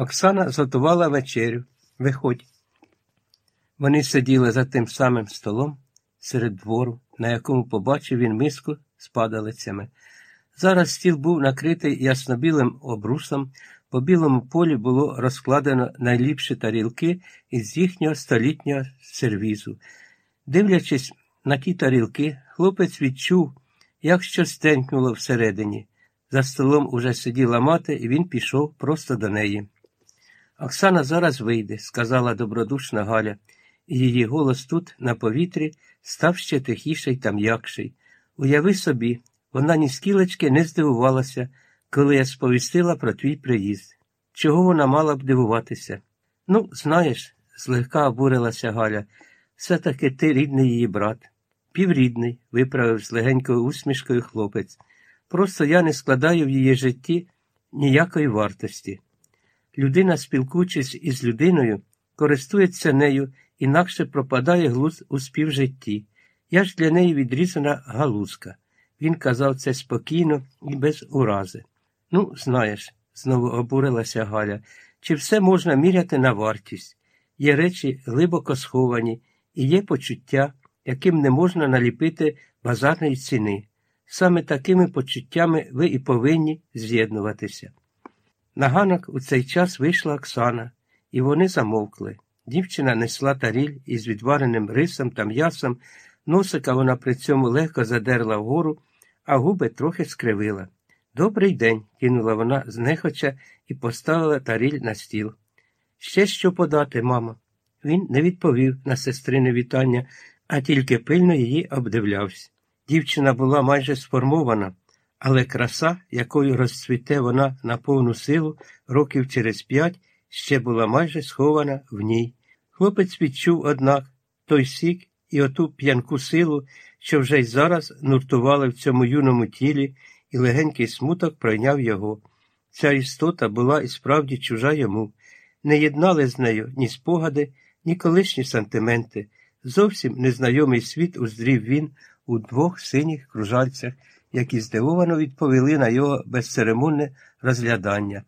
Оксана зготувала вечерю. Виходь. Вони сиділи за тим самим столом серед двору, на якому побачив він миску з падалицями. Зараз стіл був накритий яснобілим обрусом, по білому полі було розкладено найліпші тарілки із їхнього столітнього сервізу. Дивлячись на ті тарілки, хлопець відчув, як щось тенькнуло всередині. За столом уже сиділа мати, і він пішов просто до неї. Оксана зараз вийде, сказала добродушна Галя, і її голос тут, на повітрі, став ще тихіший та м'якший. Уяви собі, вона ні скілечки не здивувалася, коли я сповістила про твій приїзд. Чого вона мала б дивуватися? Ну, знаєш, злегка обурилася Галя, все таки ти рідний її брат. Піврідний, виправив з легенькою усмішкою хлопець. Просто я не складаю в її житті ніякої вартості. Людина, спілкуючись із людиною, користується нею, інакше пропадає глуз у співжитті. Я ж для неї відрізана галузка. Він казав це спокійно і без урази. Ну, знаєш, знову обурилася Галя, чи все можна міряти на вартість? Є речі глибоко сховані, і є почуття, яким не можна наліпити базарної ціни. Саме такими почуттями ви і повинні з'єднуватися. На ганок у цей час вийшла Оксана, і вони замовкли. Дівчина несла таріль із відвареним рисом та м'ясом, носика вона при цьому легко задерла вгору, а губи трохи скривила. Добрий день, кинула вона знехоча і поставила таріль на стіл. Ще що подати, мамо. Він не відповів на сестрине вітання, а тільки пильно її обдивлявся. Дівчина була майже сформована, але краса, якою розцвіте вона на повну силу років через п'ять, ще була майже схована в ній. Хлопець відчув, однак, той сік і оту п'янку силу, що вже й зараз нуртували в цьому юному тілі, і легенький смуток пройняв його. Ця істота була і справді чужа йому. Не єднали з нею ні спогади, ні колишні сантименти. Зовсім незнайомий світ уздрів він у двох синіх кружальцях, які здивовано відповіли на його безцеремонне розглядання.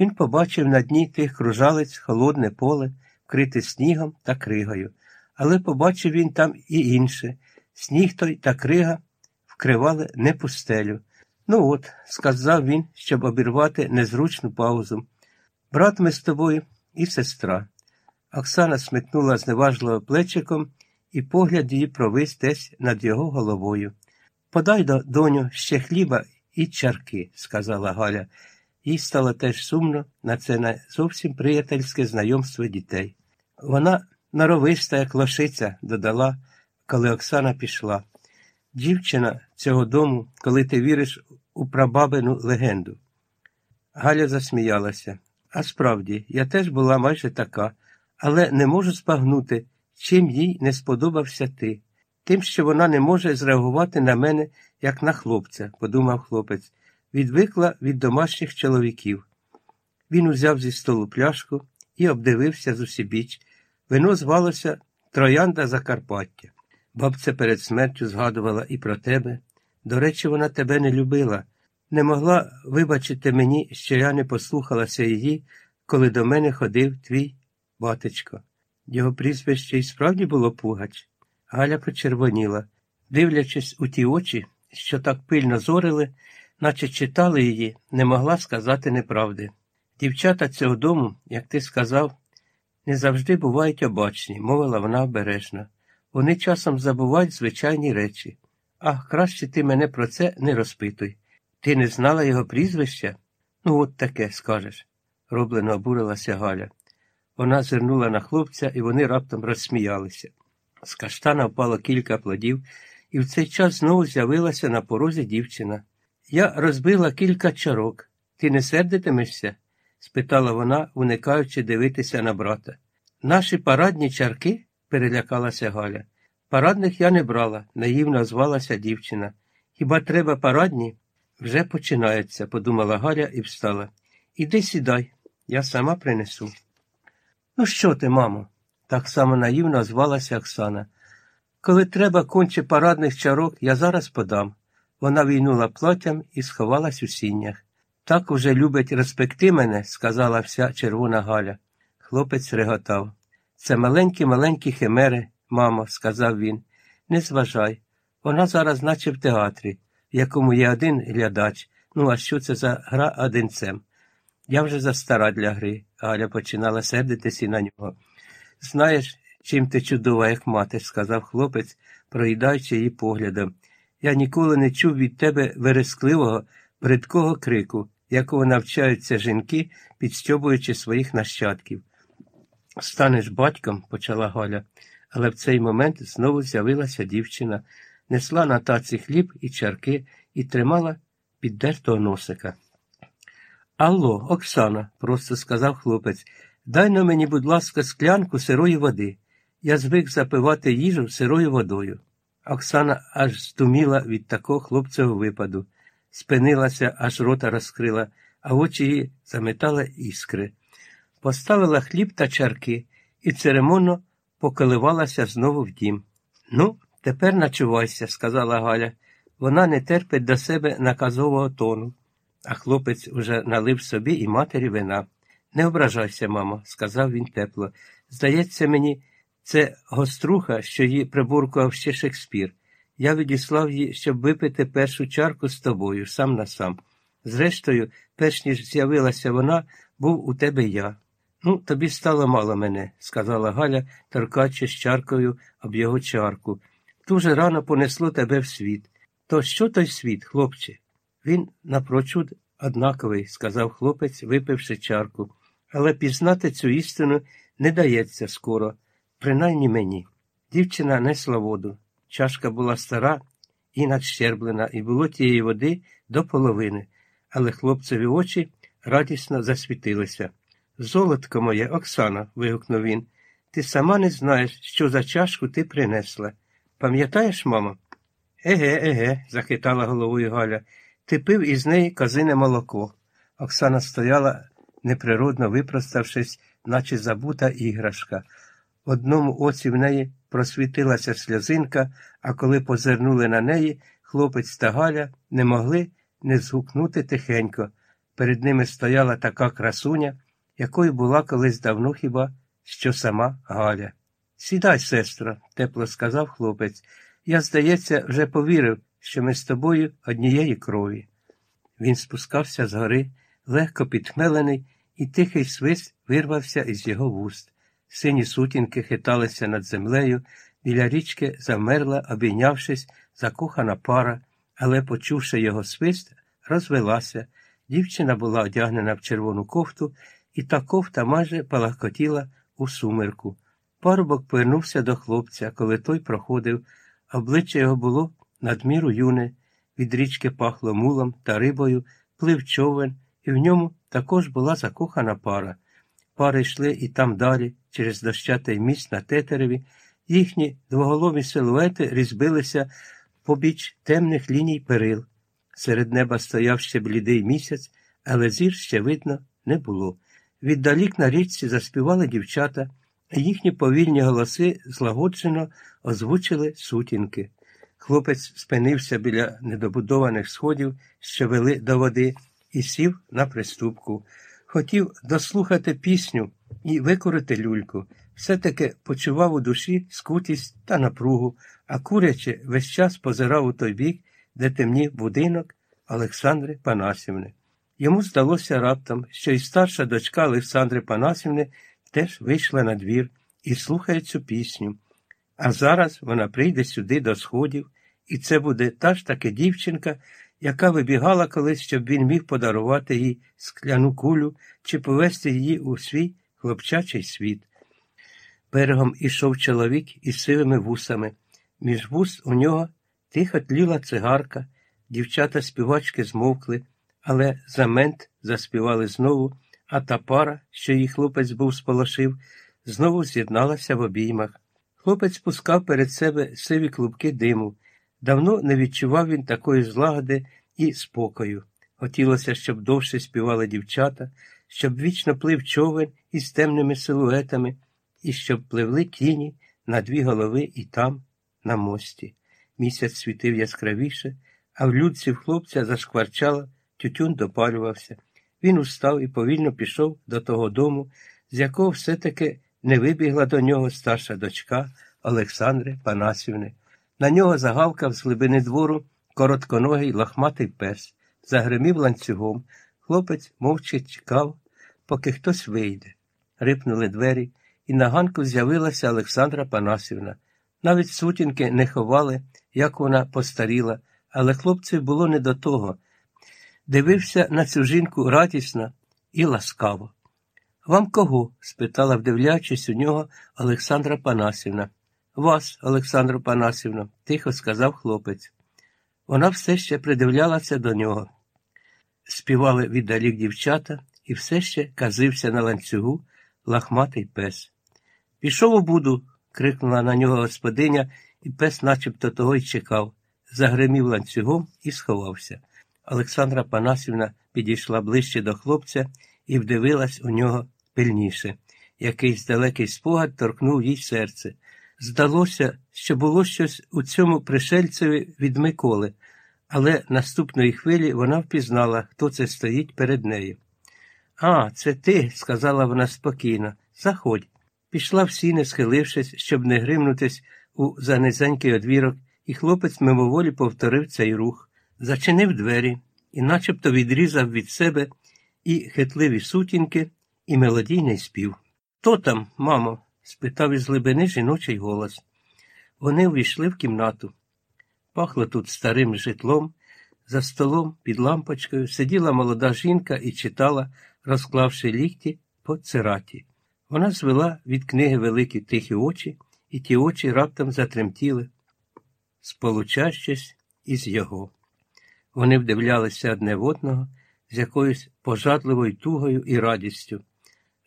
Він побачив на дні тих кружалець холодне поле, вкрите снігом та кригою, але побачив він там і інше сніг той та крига вкривали не пустелю. Ну от, сказав він, щоб обірвати незручну паузу. Брат ми з тобою і сестра. Оксана смикнула зневажливо плечиком, і погляд її провис десь над його головою. Подай доню ще хліба і чарки, сказала Галя. Їй стало теж сумно на це не зовсім приятельське знайомство дітей. Вона наровиста, як лошиця, додала, коли Оксана пішла. Дівчина цього дому, коли ти віриш у прабабину легенду. Галя засміялася. А справді, я теж була майже така, але не можу збагнути, чим їй не сподобався ти. Тим, що вона не може зреагувати на мене, як на хлопця, подумав хлопець, відвикла від домашніх чоловіків. Він узяв зі столу пляшку і обдивився з усібіч. Вино звалося Троянда Закарпаття. Бабця перед смертю згадувала і про тебе. До речі, вона тебе не любила, не могла вибачити мені, що я не послухалася її, коли до мене ходив твій батечко. Його прізвище і справді було Пугач. Галя почервоніла, дивлячись у ті очі, що так пильно зорили, наче читали її, не могла сказати неправди. Дівчата цього дому, як ти сказав, не завжди бувають обачні, мовила вона обережно. Вони часом забувають звичайні речі. Ах, краще ти мене про це не розпитуй. Ти не знала його прізвища? Ну, от таке скажеш, роблено обурилася Галя. Вона зирнула на хлопця, і вони раптом розсміялися. З каштана впало кілька плодів, і в цей час знову з'явилася на порозі дівчина. Я розбила кілька чарок. Ти не сердитимешся? спитала вона, уникаючи дивитися на брата. Наші парадні чарки? перелякалася Галя. Парадних я не брала, наївно звалася дівчина. Хіба треба парадні? Вже починається, подумала Галя і встала. Іди сідай, я сама принесу. Ну, що ти, мамо? Так само наївно звалася Оксана. Коли треба конче парадних чарок, я зараз подам. Вона війнула платям і сховалась у сіннях. Так уже любить розпекти мене, сказала вся червона Галя. Хлопець реготав. Це маленькі маленькі химери, мамо, сказав він. Не зважай. Вона зараз, наче в театрі, в якому є один глядач. Ну, а що це за гра одинцем? Я вже застара для гри, Галя починала сердитися на нього. Знаєш, чим ти чудова, як мати, сказав хлопець, проїдаючи її поглядом. Я ніколи не чув від тебе верескливого, бридкого крику, якого навчаються жінки, підстьобуючи своїх нащадків. Станеш батьком, почала Галя, але в цей момент знову з'явилася дівчина, несла на таці хліб і чарки і тримала піддертого носика. Алло, Оксана, просто сказав хлопець, дай на мені, будь ласка, склянку сирої води. Я звик запивати їжу сирою водою. Оксана аж здуміла від такого хлопцевого випаду, спинилася, аж рота розкрила, а очі її заметали іскри. Поставила хліб та чарки і церемонно поколивалася знову в дім. Ну, тепер начувайся, сказала Галя. Вона не терпить до себе наказового тону. А хлопець уже налив собі і матері вина. Не ображайся, мамо, сказав він тепло. Здається мені, це гоструха, що її прибуркував ще Шекспір. Я відіслав її, щоб випити першу чарку з тобою, сам на сам. Зрештою, перш ніж з'явилася вона, був у тебе я. Ну, тобі стало мало мене, сказала Галя, торкаючи з чаркою об його чарку. Дуже рано понесло тебе в світ. То що той світ, хлопче? Він напрочуд однаковий, сказав хлопець, випивши чарку, але пізнати цю істину не дається скоро, принаймні мені. Дівчина несла воду. Чашка була стара і надщерблена, і було тієї води до половини, але хлопцеві очі радісно засвітилися. Золотко моє, Оксана, вигукнув він, ти сама не знаєш, що за чашку ти принесла. Пам'ятаєш, мамо? Еге, еге, захитала головою Галя. Ти пив із неї казине молоко. Оксана стояла, неприродно випроставшись, наче забута іграшка. В одному оці в неї просвітилася сльозинка, а коли позирнули на неї, хлопець та Галя не могли не згукнути тихенько. Перед ними стояла така красуня, якою була колись давно хіба що сама Галя. Сідай, сестро, тепло сказав хлопець. Я, здається, вже повірив, що ми з тобою однієї крові. Він спускався з гори, легко підхмелений, і тихий свист вирвався із його вуст. Сині сутінки хиталися над землею, біля річки замерла, обійнявшись, закохана пара, але, почувши його свист, розвелася. Дівчина була одягнена в червону кофту, і та кофта майже палахкотіла у сумерку. Парубок повернувся до хлопця, коли той проходив, обличчя його було надміру юне, від річки пахло мулом та рибою, плив човен, і в ньому також була закохана пара. Пари йшли і там далі, через дощатий міст на тетереві, їхні двоголові силуети різбилися побіч темних ліній перил. Серед неба стояв ще блідий місяць, але зір ще видно не було. Віддалік на річці заспівали дівчата, і їхні повільні голоси злагоджено озвучили сутінки. Хлопець спинився біля недобудованих сходів, що вели до води, і сів на приступку. Хотів дослухати пісню і викорити люльку. Все-таки почував у душі скутість та напругу, а куряче весь час позирав у той бік, де темнів будинок Олександри Панасівни. Йому здалося раптом, що і старша дочка Олександри Панасівни теж вийшла на двір і слухає цю пісню. А зараз вона прийде сюди до сходів, і це буде та ж таки дівчинка, яка вибігала колись, щоб він міг подарувати їй скляну кулю чи повести її у свій хлопчачий світ. Берегом ішов чоловік із сивими вусами. Між вус у нього тихо тліла цигарка, дівчата співачки змовкли, але за мент заспівали знову, а та пара, що її хлопець був сполошив, знову з'єдналася в обіймах. Хлопець пускав перед себе сиві клубки диму. Давно не відчував він такої злагоди і спокою. Хотілося, щоб довше співали дівчата, щоб вічно плив човен із темними силуетами, і щоб пливли тіні на дві голови і там, на мості. Місяць світив яскравіше, а в людці в хлопця зашкварчало, тютюн допалювався. Він устав і повільно пішов до того дому, з якого все-таки не вибігла до нього старша дочка Олександри Панасівни. На нього загавкав з глибини двору коротконогий лохматий пес, загримів ланцюгом. Хлопець мовчки чекав, поки хтось вийде. Рипнули двері, і на ганку з'явилася Олександра Панасівна. Навіть сутінки не ховали, як вона постаріла, але хлопців було не до того. Дивився на цю жінку радісно і ласкаво. Вам кого? спитала, вдивляючись у нього Олександра Панасівна. Вас, Олександро Панасівно, тихо сказав хлопець. Вона все ще придивлялася до нього. Співали віддалік дівчата, і все ще казився на ланцюгу лахматий пес. Пішов у буду, крикнула на нього господиня, і пес начебто того й чекав, загримів ланцюгом і сховався. Олександра Панасівна підійшла ближче до хлопця і вдивилась у нього пильніше. Якийсь далекий спогад торкнув їй серце. Здалося, що було щось у цьому пришельцеві від Миколи, але наступної хвилі вона впізнала, хто це стоїть перед нею. А, це ти, сказала вона спокійно. Заходь. Пішла в сіни, схилившись, щоб не гримнутись у занизенький одвірок, і хлопець мимоволі повторив цей рух, зачинив двері і начебто відрізав від себе і хитливі сутінки, і мелодійний спів. Хто там, мамо? Спитав із глибини жіночий голос. Вони увійшли в кімнату. Пахло тут старим житлом. За столом під лампочкою сиділа молода жінка і читала, розклавши лікті по цираті. Вона звела від книги великі тихі очі, і ті очі раптом затремтіли, сполучащись із його. Вони вдивлялися одне в одного з якоюсь пожадливою тугою і радістю,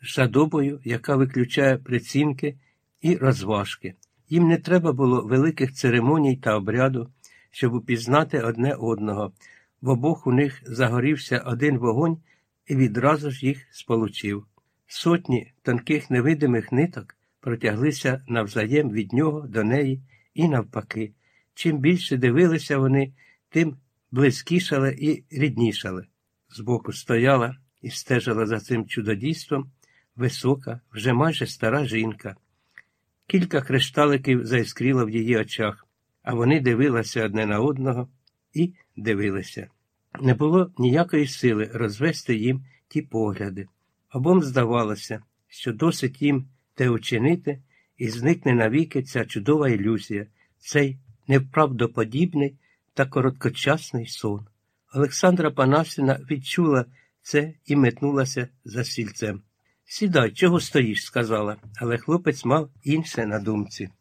жадобою, яка виключає прицінки і розважки. Їм не треба було великих церемоній та обряду, щоб упізнати одне одного. В обох у них загорівся один вогонь і відразу ж їх сполучив. Сотні тонких невидимих ниток протяглися навзаєм від нього до неї і навпаки. Чим більше дивилися вони, тим близькішали і ріднішали. Збоку стояла і стежила за цим чудодійством висока, вже майже стара жінка. Кілька кришталиків заіскріло в її очах, а вони дивилися одне на одного і дивилися. Не було ніякої сили розвести їм ті погляди. Обом здавалося, що досить їм те учинити, і зникне навіки ця чудова ілюзія, цей невправдоподібний та короткочасний сон. Олександра Панасівна відчула це і метнулася за сільцем. Сідай, чого стоїш, сказала, але хлопець мав інше на думці.